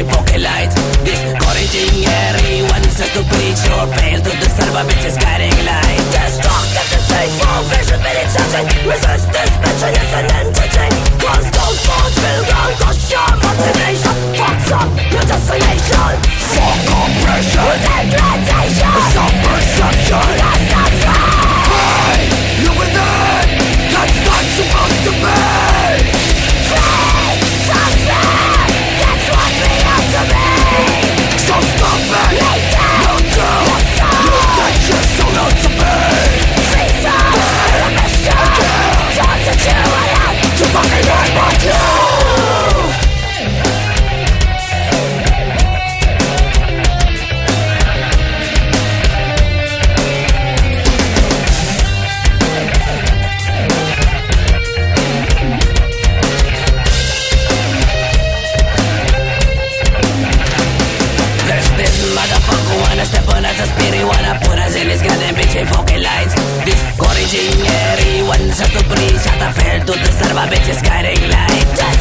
every pocket light. Discouraging everyone just to preach your fail to the salvament is guiding light. Destructive to save Full vision beneath something Resist this mission, is an entity. Cause those thoughts will run, cause your motivation. Fucks up your destination. Wanna step on us a spirit Wanna put us in his goddamn bitch fucking lines Discouraging everyone so to breathe Shut the fair to the server bitches guiding light